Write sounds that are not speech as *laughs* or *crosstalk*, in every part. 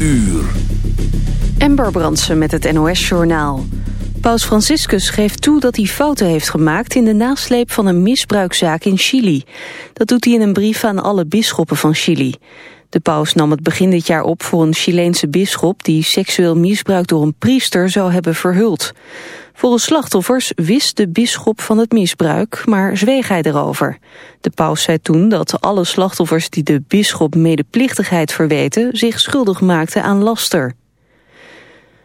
Uur. Ember met het NOS-journaal. Paus Franciscus geeft toe dat hij fouten heeft gemaakt... in de nasleep van een misbruikzaak in Chili. Dat doet hij in een brief aan alle bisschoppen van Chili. De paus nam het begin dit jaar op voor een Chileense bisschop... die seksueel misbruik door een priester zou hebben verhuld. Volgens slachtoffers wist de bisschop van het misbruik, maar zweeg hij erover. De paus zei toen dat alle slachtoffers die de bisschop medeplichtigheid verweten... zich schuldig maakten aan laster.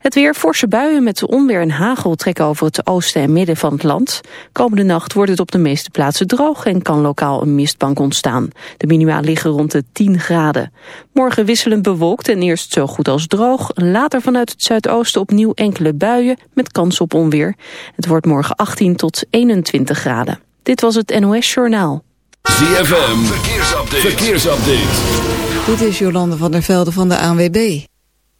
Het weer forse buien met onweer en hagel trekken over het oosten en midden van het land. Komende nacht wordt het op de meeste plaatsen droog en kan lokaal een mistbank ontstaan. De minima liggen rond de 10 graden. Morgen wisselend bewolkt en eerst zo goed als droog. Later vanuit het zuidoosten opnieuw enkele buien met kans op onweer. Het wordt morgen 18 tot 21 graden. Dit was het NOS Journaal. ZFM, verkeersupdate. verkeersupdate. Dit is Jolande van der Velde van de ANWB.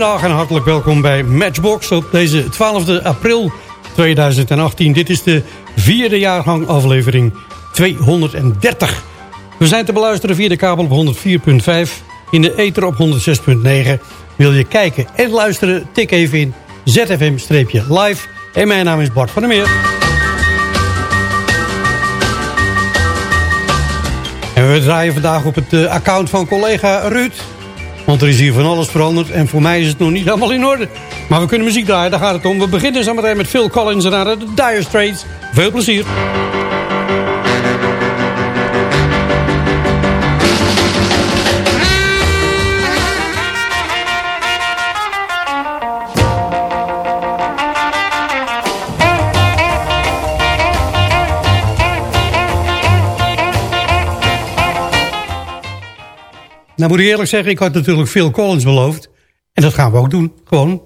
Goedemiddag en hartelijk welkom bij Matchbox op deze 12 april 2018. Dit is de vierde jaargang aflevering 230. We zijn te beluisteren via de kabel op 104.5, in de ether op 106.9. Wil je kijken en luisteren, tik even in ZFM-live. En mijn naam is Bart van der Meer. En we draaien vandaag op het eh, account van collega Ruud. Want er is hier van alles veranderd en voor mij is het nog niet helemaal in orde. Maar we kunnen muziek draaien, daar gaat het om. We beginnen meteen met Phil Collins en de Dire Straits. Veel plezier. Nou moet ik eerlijk zeggen, ik had natuurlijk Phil Collins beloofd. En dat gaan we ook doen, gewoon.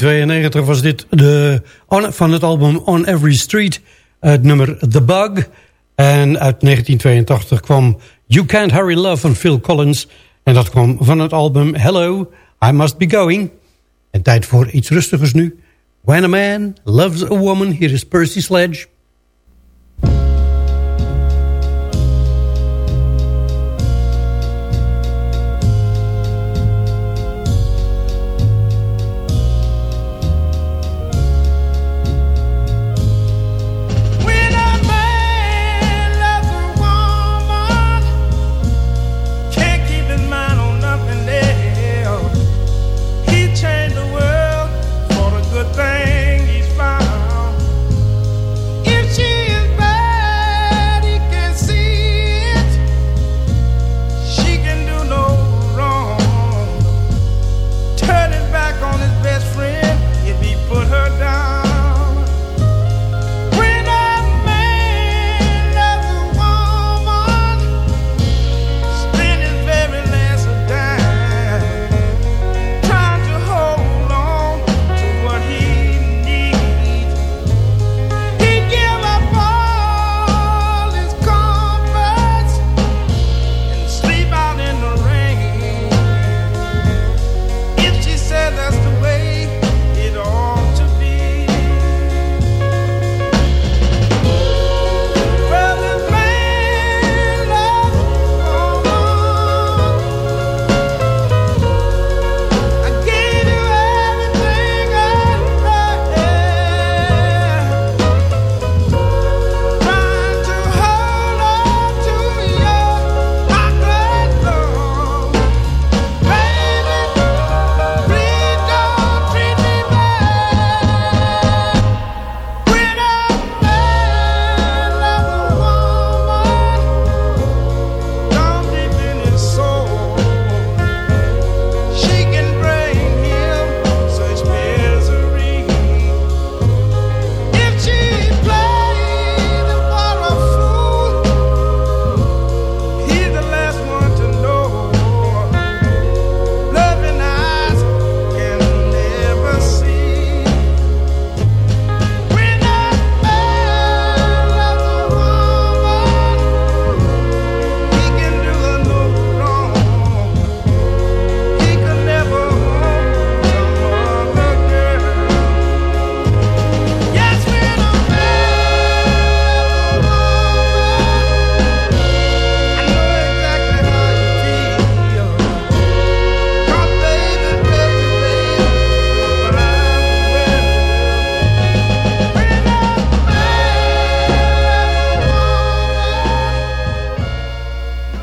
1992 was dit de, van het album On Every Street, het nummer The Bug. En uit 1982 kwam You Can't Hurry Love van Phil Collins. En dat kwam van het album Hello, I Must Be Going. En tijd voor iets rustigers nu. When a Man Loves a Woman, here is Percy Sledge.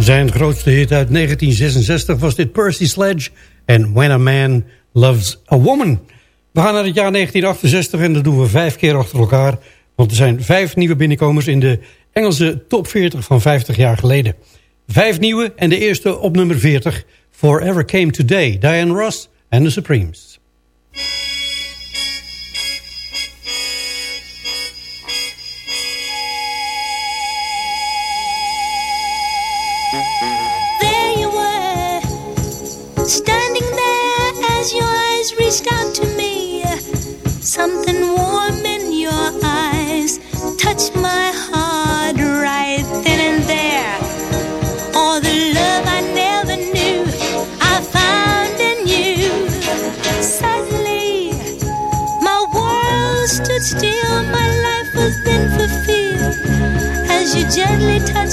Zijn grootste hit uit 1966 was dit Percy Sledge en When a Man Loves a Woman. We gaan naar het jaar 1968 en dat doen we vijf keer achter elkaar. Want er zijn vijf nieuwe binnenkomers in de Engelse top 40 van 50 jaar geleden. Vijf nieuwe en de eerste op nummer 40. Forever Came Today, Diane Ross en The Supremes.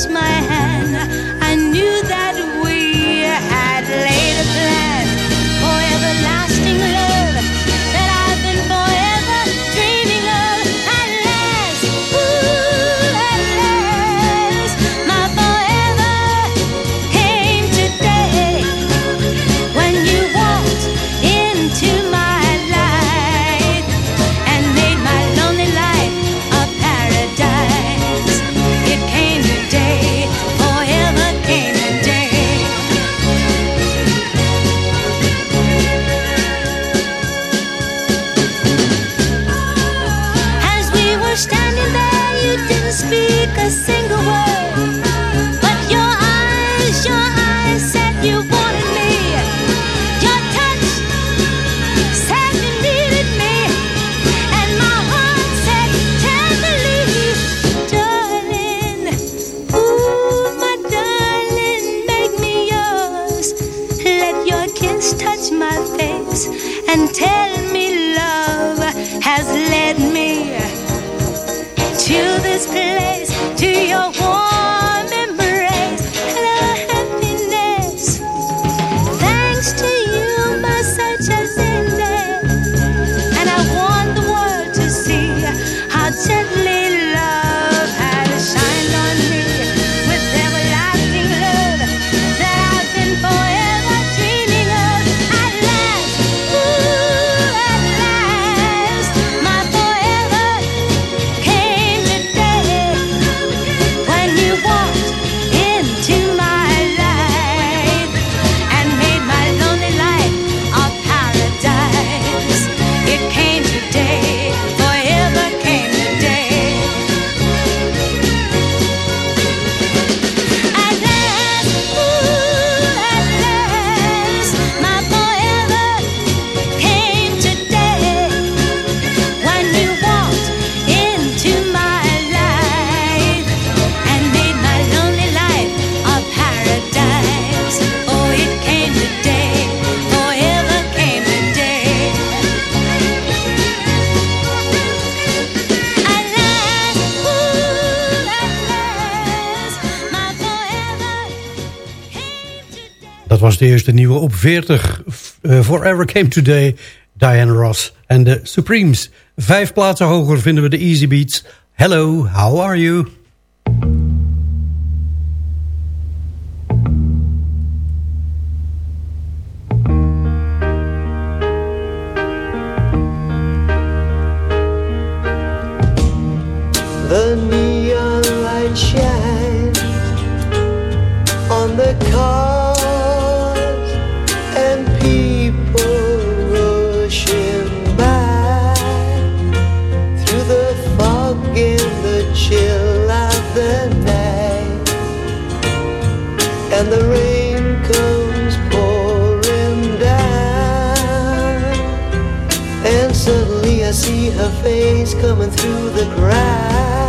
my hand. de nieuwe op 40. Eh, Forever Came Today, Diane Ross en de Supremes. Vijf plaatsen hoger vinden we de Easy Beats. Hello, how are you? her face coming through the crowd.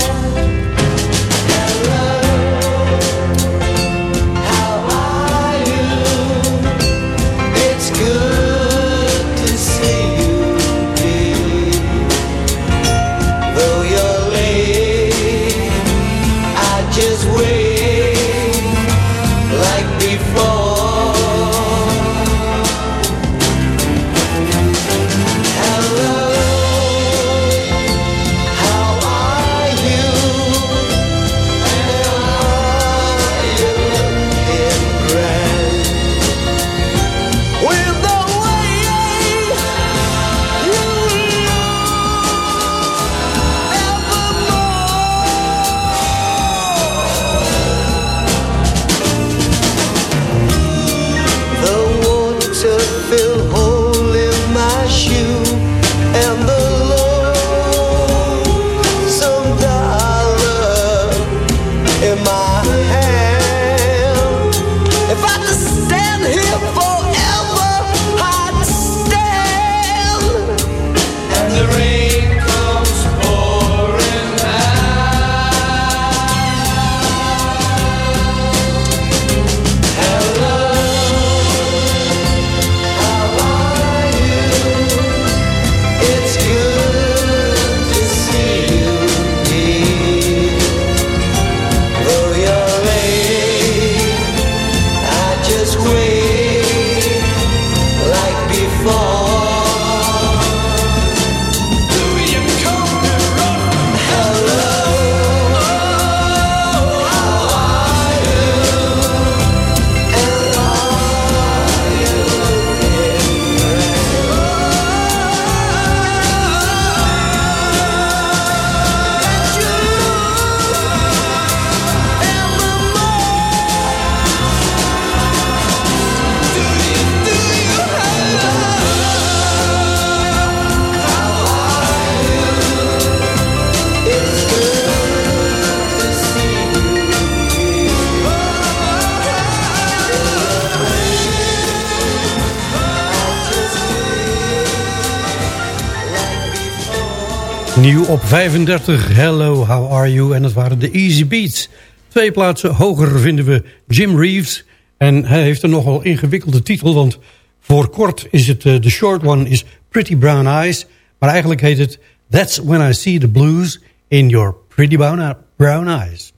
Op 35, Hello, how are you? En dat waren de Easy Beats. Twee plaatsen hoger vinden we Jim Reeves. En hij heeft een nogal ingewikkelde titel, want voor kort is het, eh, de short one is Pretty Brown Eyes. Maar eigenlijk heet het That's When I See the Blues in Your Pretty Brown, brown Eyes.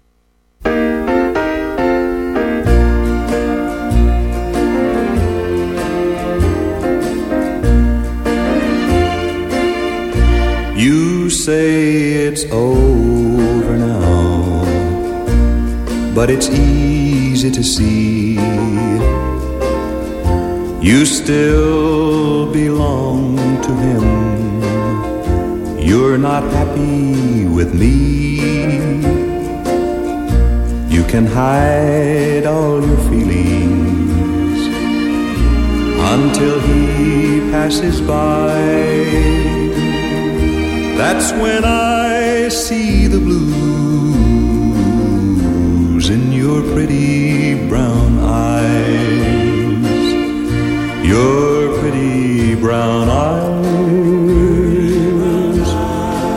Say it's over now, but it's easy to see. You still belong to him. You're not happy with me. You can hide all your feelings until he passes by. That's when I see the blues in your pretty brown eyes. Your pretty brown eyes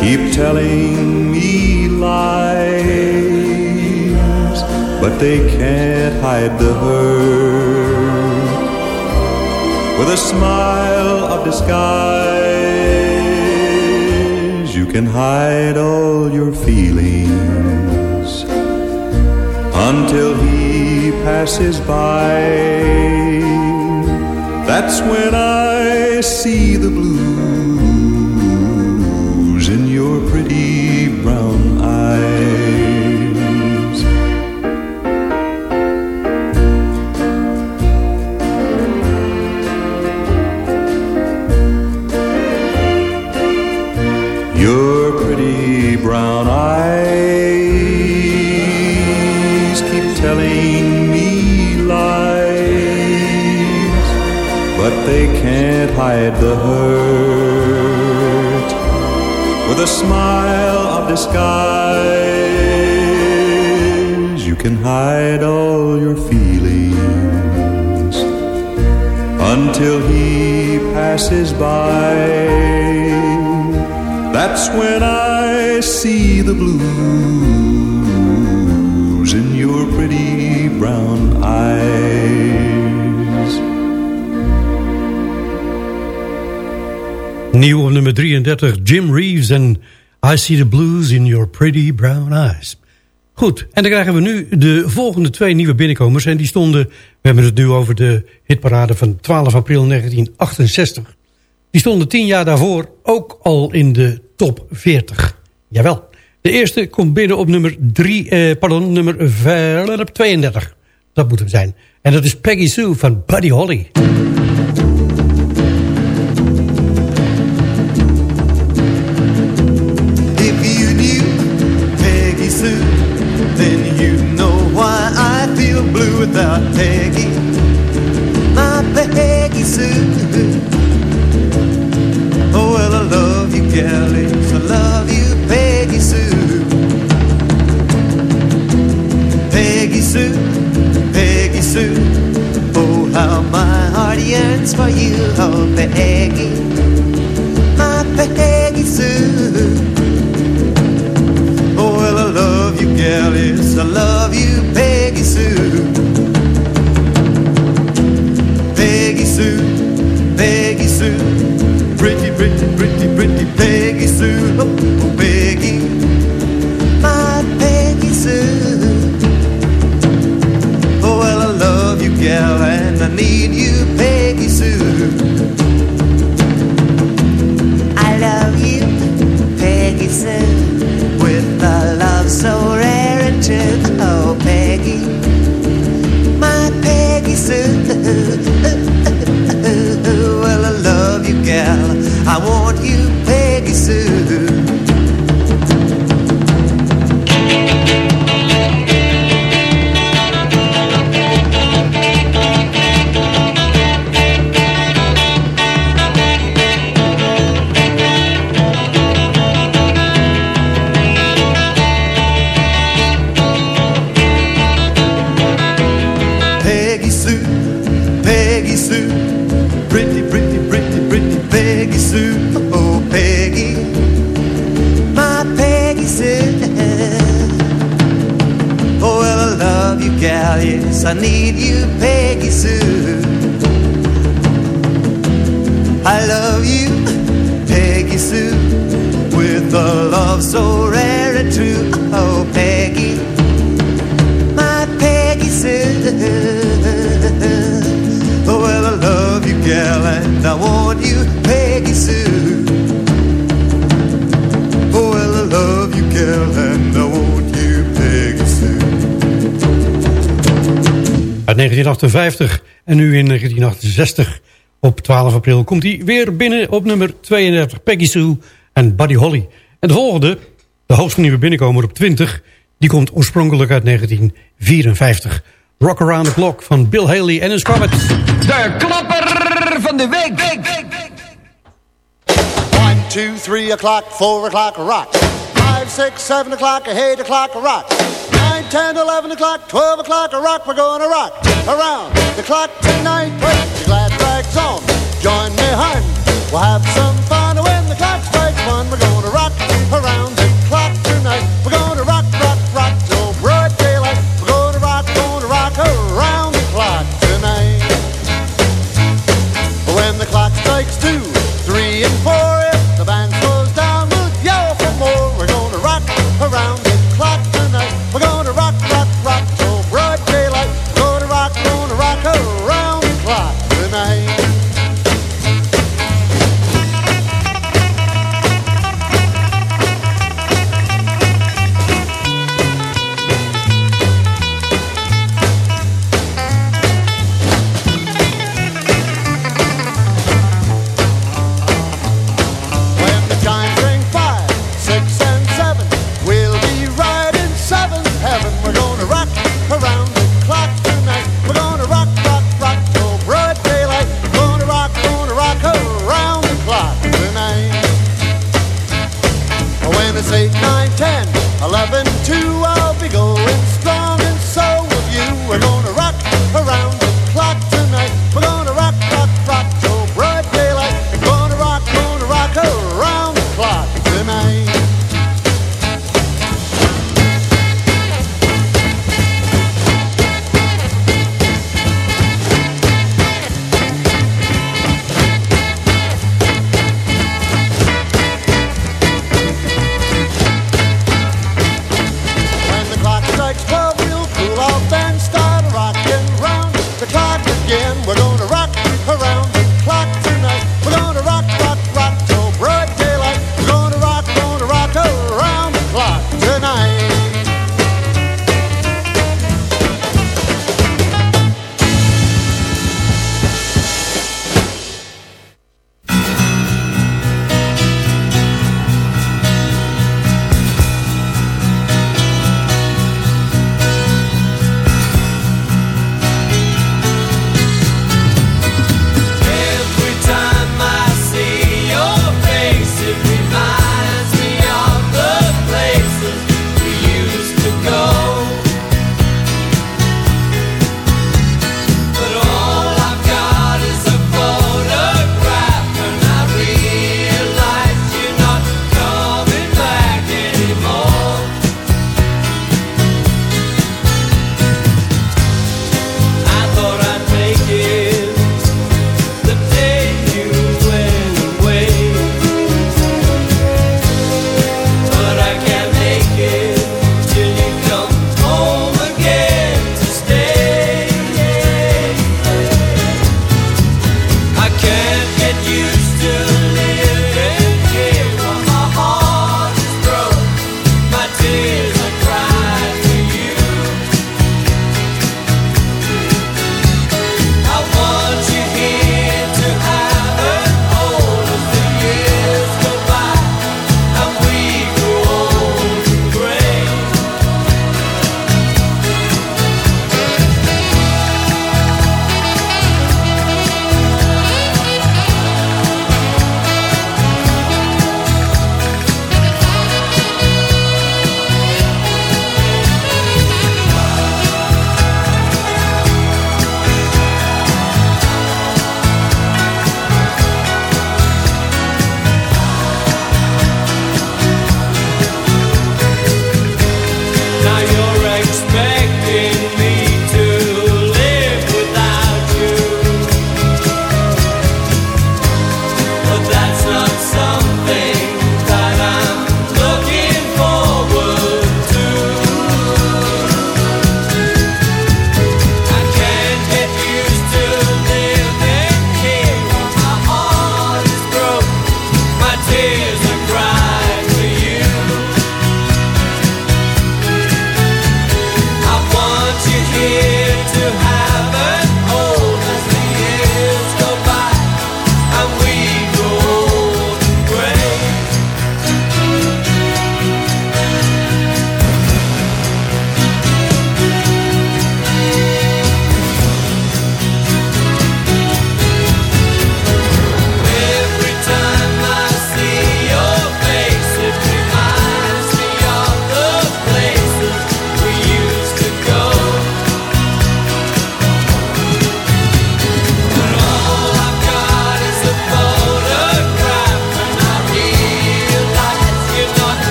keep telling me lies, but they can't hide the hurt with a smile of disguise. Can hide all your feelings until he passes by. That's when I see the blues in your pretty brown eyes. Hide the hurt with a smile of disguise. You can hide all your feelings until he passes by. That's when I see the blues in your pretty brown eyes. Nieuw op nummer 33, Jim Reeves en I See the Blues in Your Pretty Brown Eyes. Goed, en dan krijgen we nu de volgende twee nieuwe binnenkomers. En die stonden, we hebben het nu over de hitparade van 12 april 1968. Die stonden tien jaar daarvoor ook al in de top 40. Jawel. De eerste komt binnen op nummer, drie, eh, pardon, nummer 32. Dat moet hem zijn. En dat is Peggy Sue van Buddy Holly. Oh, well, I love you. I love you, Peggy Sue. Peggy Sue, Peggy Sue. Oh, how my heart for you, oh, Peggy. My Peggy Sue. Oh, well, I love you, gal, Peggy, 60. Op 12 april komt hij weer binnen op nummer 32. Peggy Sue en Buddy Holly. En de volgende, de hoogste nieuwe binnenkomer op 20... die komt oorspronkelijk uit 1954. Rock Around the Clock van Bill Haley en een Comet. De klapper van de week, week. 1, 2, 3 o'clock, 4 o'clock, rock. 5, 6, 7 o'clock, 8 o'clock, rock. 10, 11 o'clock, 12 o'clock, a rock, we're going to rock around the clock tonight. Put the glad rags on, join me, hon. We'll have some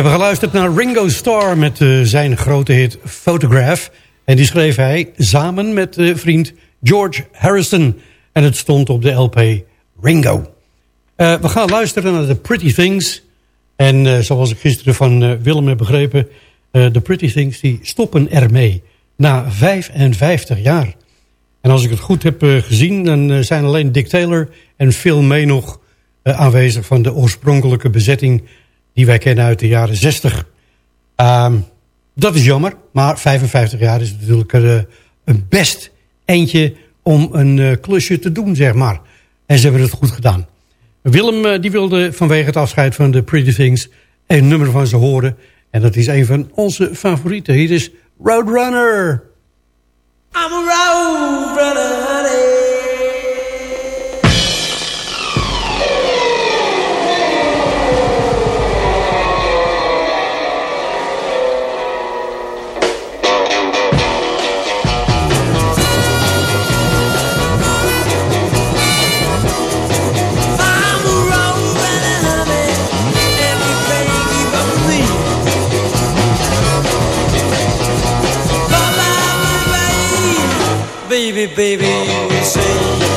hebben geluisterd naar Ringo Starr met uh, zijn grote hit Photograph. En die schreef hij samen met uh, vriend George Harrison. En het stond op de LP Ringo. Uh, we gaan luisteren naar The Pretty Things. En zoals ik gisteren van Willem heb begrepen... The Pretty Things die stoppen ermee na 55 jaar. En als ik het goed heb gezien... dan zijn alleen Dick Taylor en Phil May nog aanwezig... van de oorspronkelijke bezetting die wij kennen uit de jaren 60. Um, dat is jammer, maar 55 jaar is natuurlijk uh, een best eentje om een uh, klusje te doen, zeg maar. En ze hebben het goed gedaan. Willem uh, die wilde vanwege het afscheid van de Pretty Things een nummer van ze horen. En dat is een van onze favorieten. Hier is Roadrunner. I'm a roadrunner, baby, baby, we sing.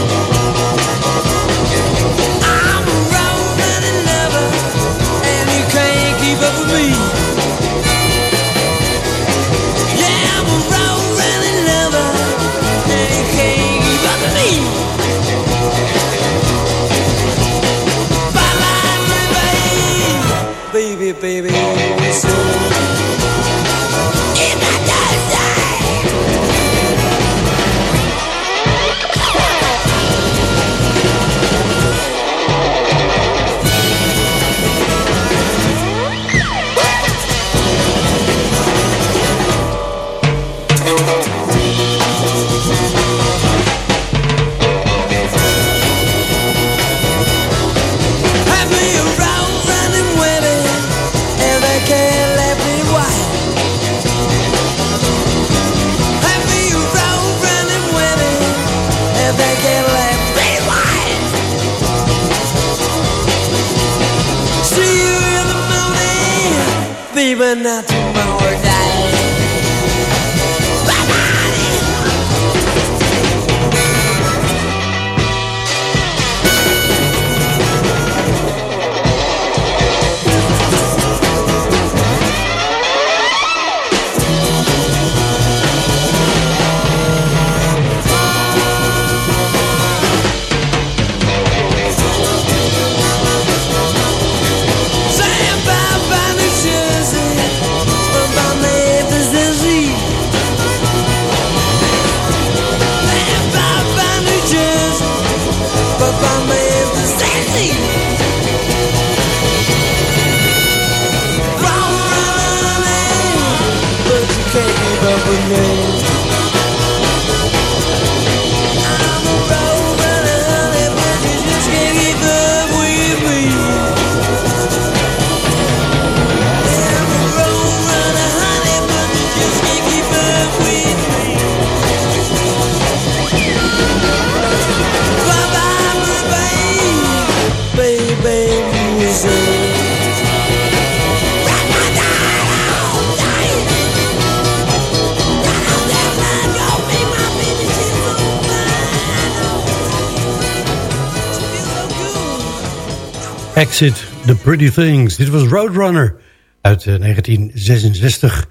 Exit The Pretty Things. Dit was Roadrunner uit 1966.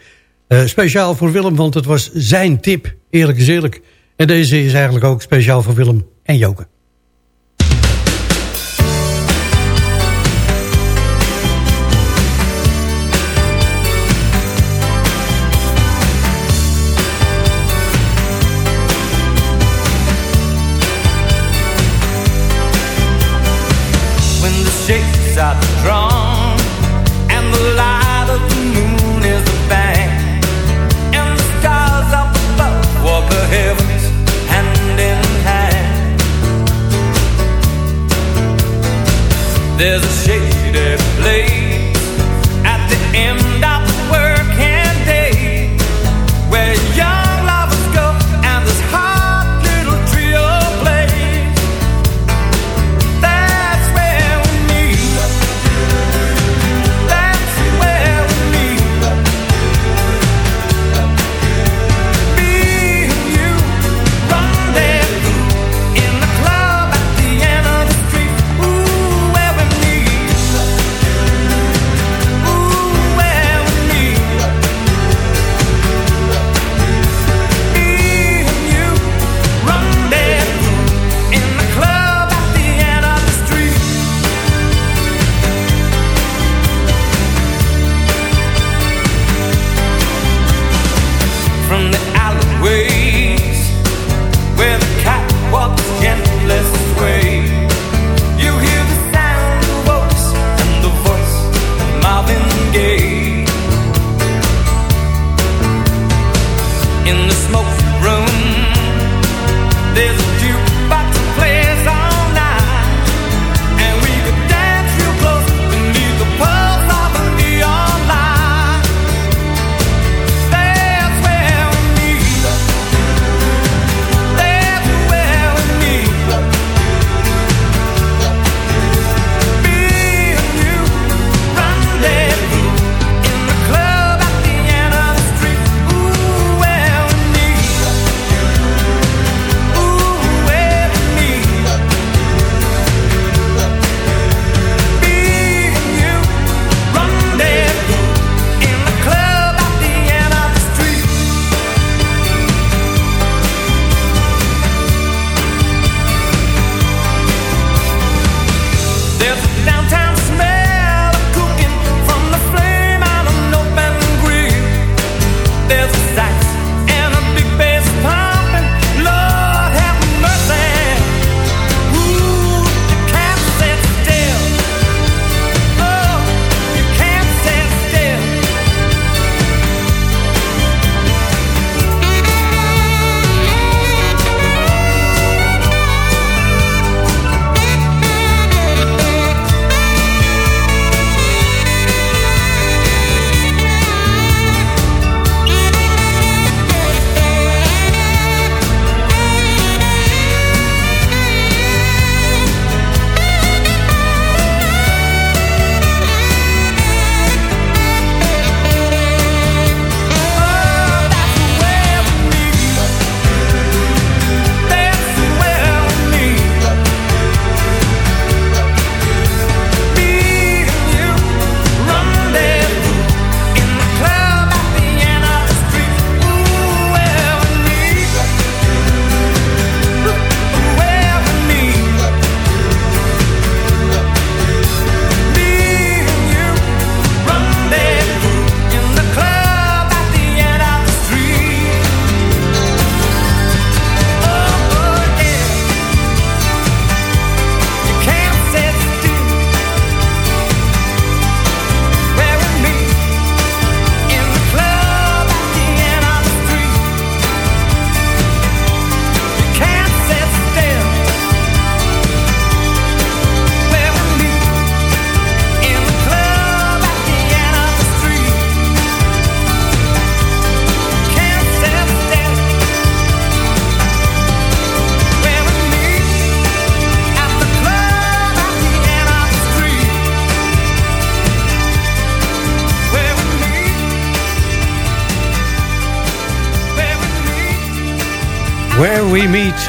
Uh, uh, speciaal voor Willem, want het was zijn tip, eerlijk is eerlijk. En deze is eigenlijk ook speciaal voor Willem en Joke. not to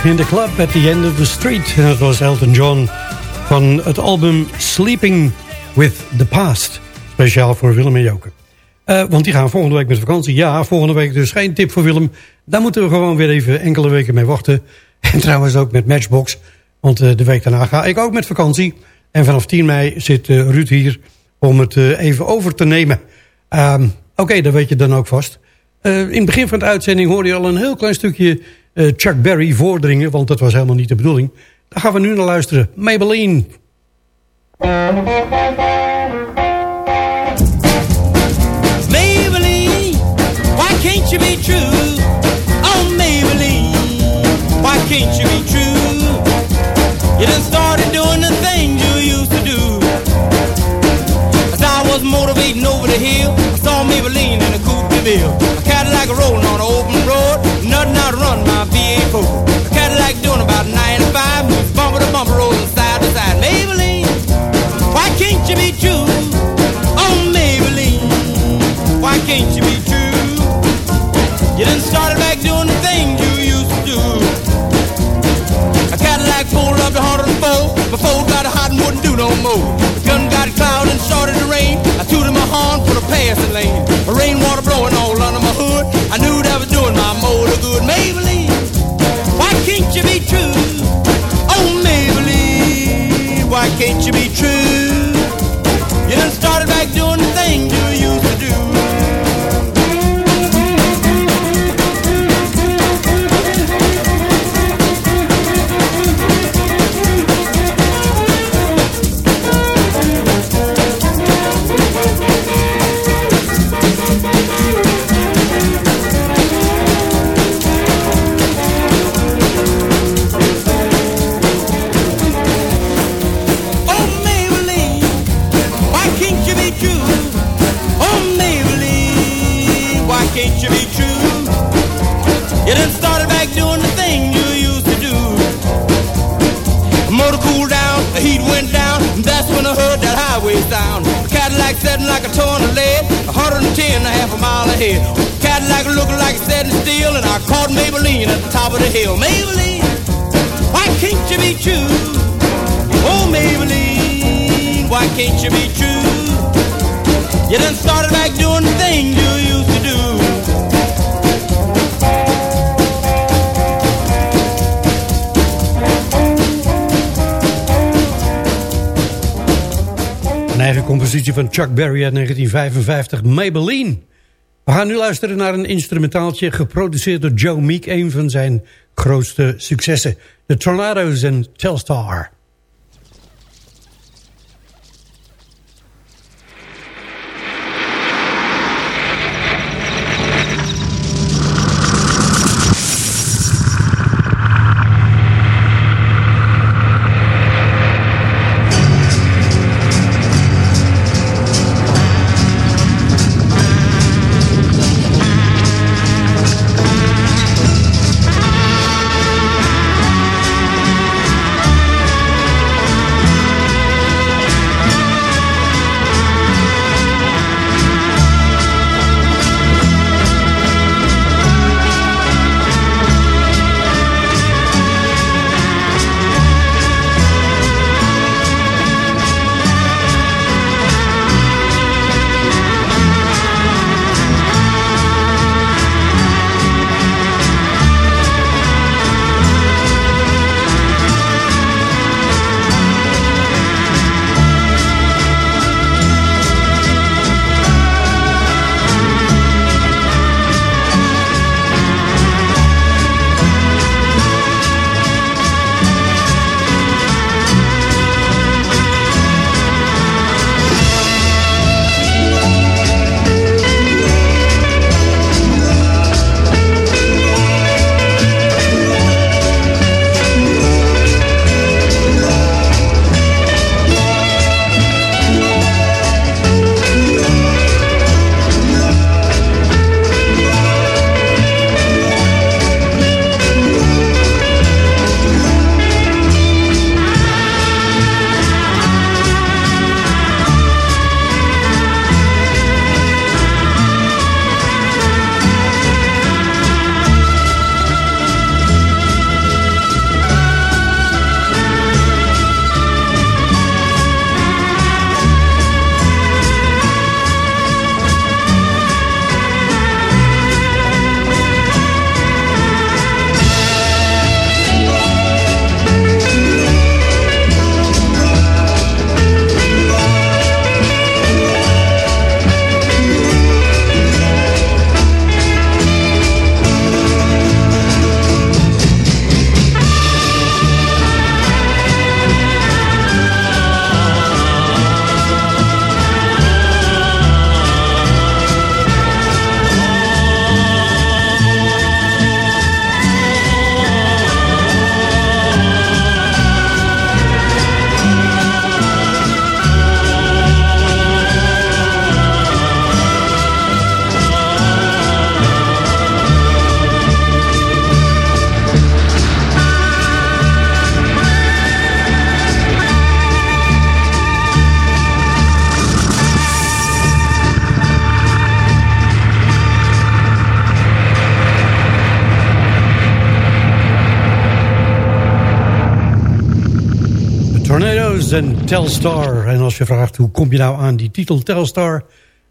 in the Club at the End of the Street. En dat was Elton John van het album Sleeping with the Past. Speciaal voor Willem en Joke. Eh, want die gaan volgende week met vakantie. Ja, volgende week dus geen tip voor Willem. Daar moeten we gewoon weer even enkele weken mee wachten. *laughs* En trouwens ook met Matchbox. Want eh, de week daarna ga ik ook met vakantie. En vanaf 10 mei zit eh, Ruud hier om het even over te nemen. Ehm, Oké, dat weet je dan ook vast. In het begin van de uitzending hoorde je al een heel klein stukje Chuck Berry voordringen. Want dat was helemaal niet de bedoeling. Daar gaan we nu naar luisteren. Maybelline. Maybelline, why can't you be true? Oh, Maybelline, why can't you be was motivating over the hill, I saw Maybelline in a coupe de ville. A Cadillac rolling on an open road, nothing out run my V8 A Cadillac doing about 95, moves bumper to bumper, rolling side to side. Maybelline, why can't you be true? Oh, Maybelline, why can't you be true? You done started back doing the things you used to do. A Cadillac pulled up to 104, before got hot and wouldn't do no more. Gun got cloud and started to rain. I tooted my horn for the passing lane. Rainwater blowing all under my hood. I knew that was doing my motor good. Maybelline, why can't you be true? Oh, Maybelline, why can't you be true? True? You done started back doing the thing you used to do. The motor cooled down, the heat went down, and that's when I heard that highway sound. The Cadillac setting like a torn lead, 110 a half a mile ahead. Cadillac looking like it's setting still, and I caught Maybelline at the top of the hill. Maybelline, why can't you be true? Oh, Maybelline, why can't you be true? You done started back doing the thing you used to do. Eigen compositie van Chuck Berry uit 1955, Maybelline. We gaan nu luisteren naar een instrumentaaltje geproduceerd door Joe Meek, een van zijn grootste successen. The Tornadoes en Telstar. Telstar. En als je vraagt hoe kom je nou aan die titel Telstar...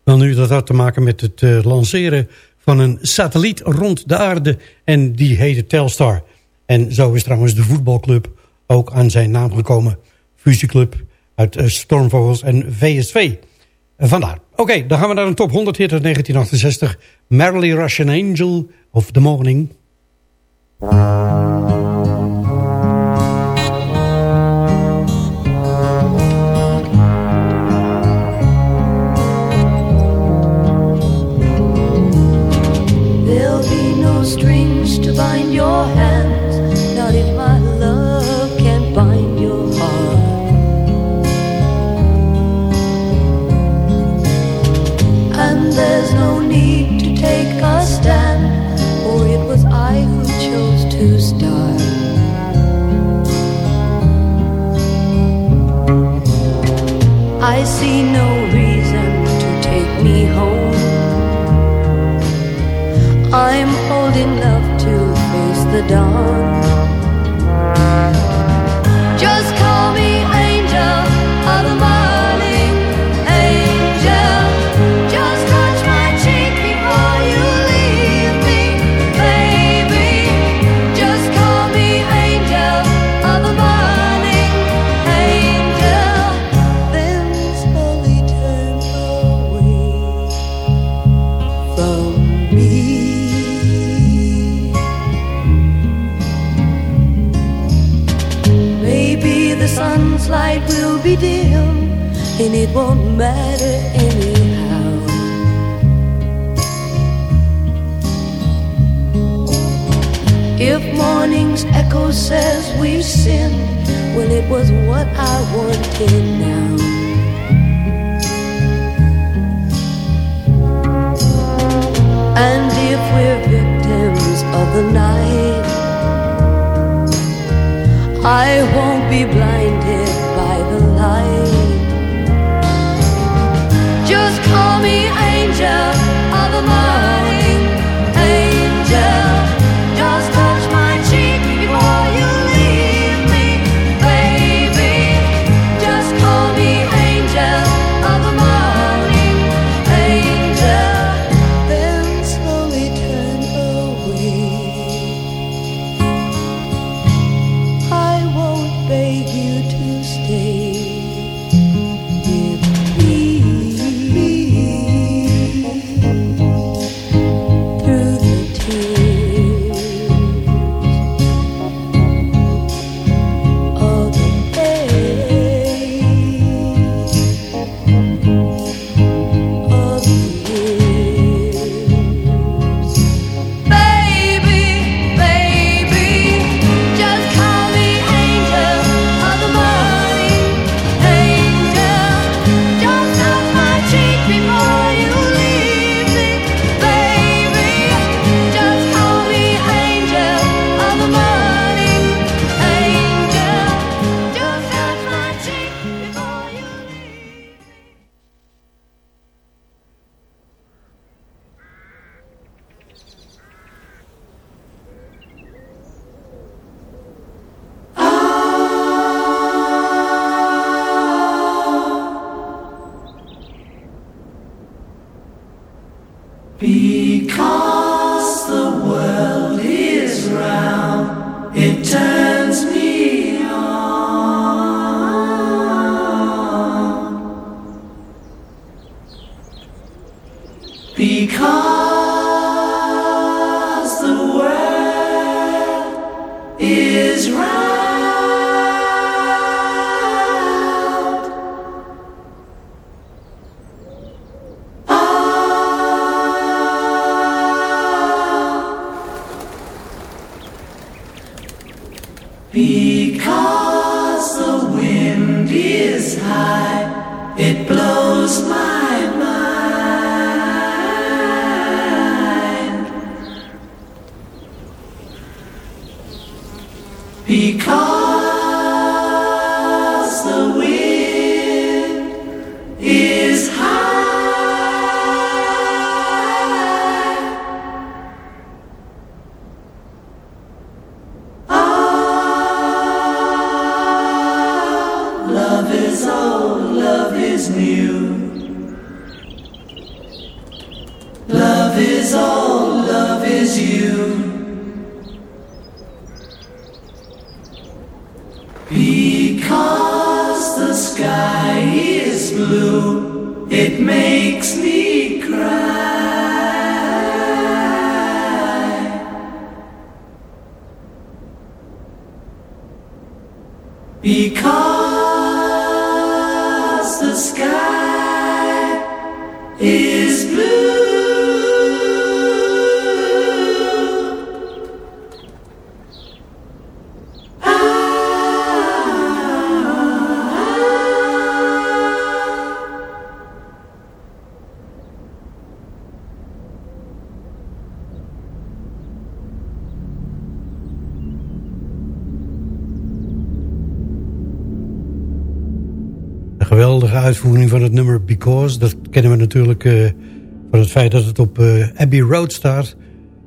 wel nu dat had te maken met het eh, lanceren van een satelliet rond de aarde. En die heette Telstar. En zo is trouwens de voetbalclub ook aan zijn naam gekomen. Fusieclub uit eh, Stormvogels en VSV. Vandaar. Oké, dan gaan we naar een top 100 hit uit 1968. Merrily Russian Angel of the Morning. dim, and it won't matter anyhow. If morning's echo says we've sinned, well, it was what I wanted now. And if we're victims of the night, I won't be blinded light. Just call me angel. sky is blue, it makes me cry. van het nummer Because. Dat kennen we natuurlijk eh, van het feit dat het op eh, Abbey Road staat.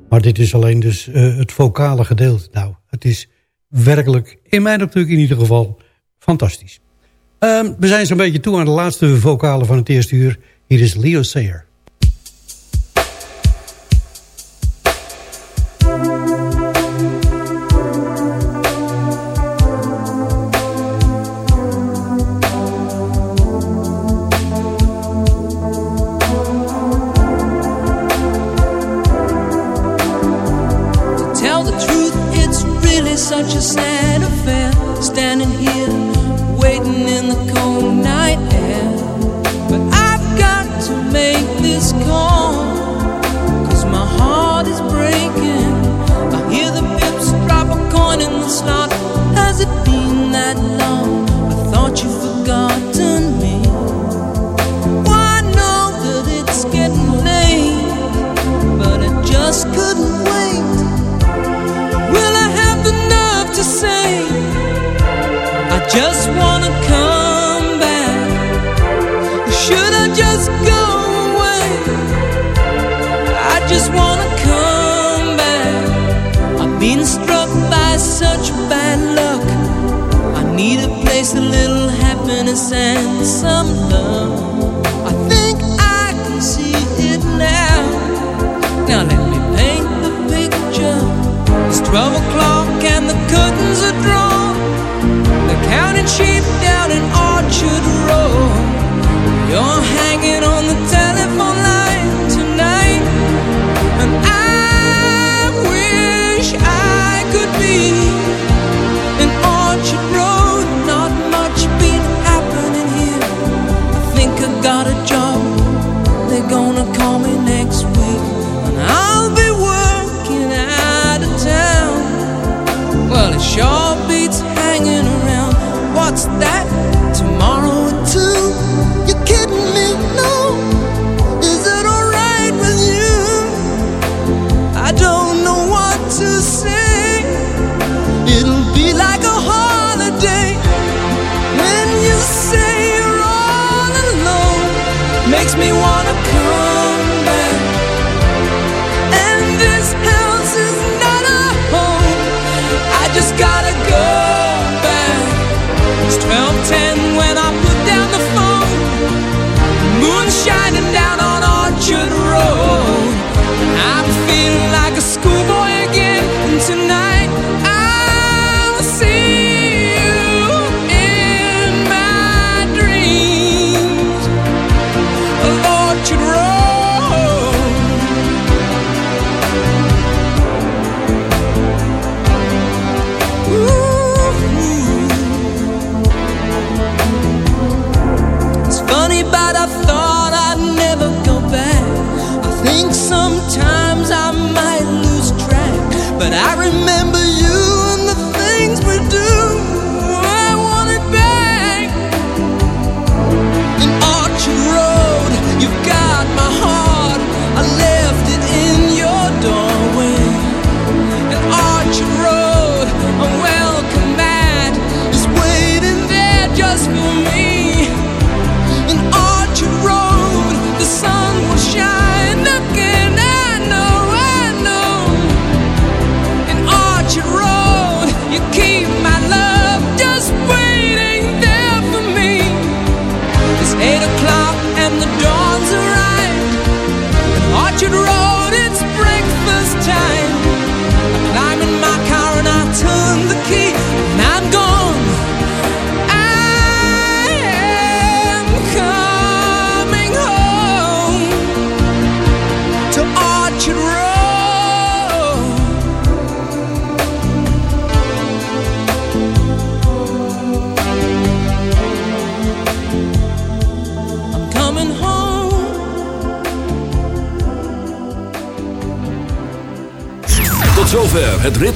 Maar dit is alleen dus eh, het vocale gedeelte. Nou, het is werkelijk, in mijn optiek in ieder geval, fantastisch. Ehm, we zijn zo'n beetje toe aan de laatste vocale van het eerste uur. Hier is Leo Sayer. just wanna come back? Or should I just go away? I just wanna come back. I've been struck by such bad luck. I need a place, a little happiness, and some love. You're hanging on the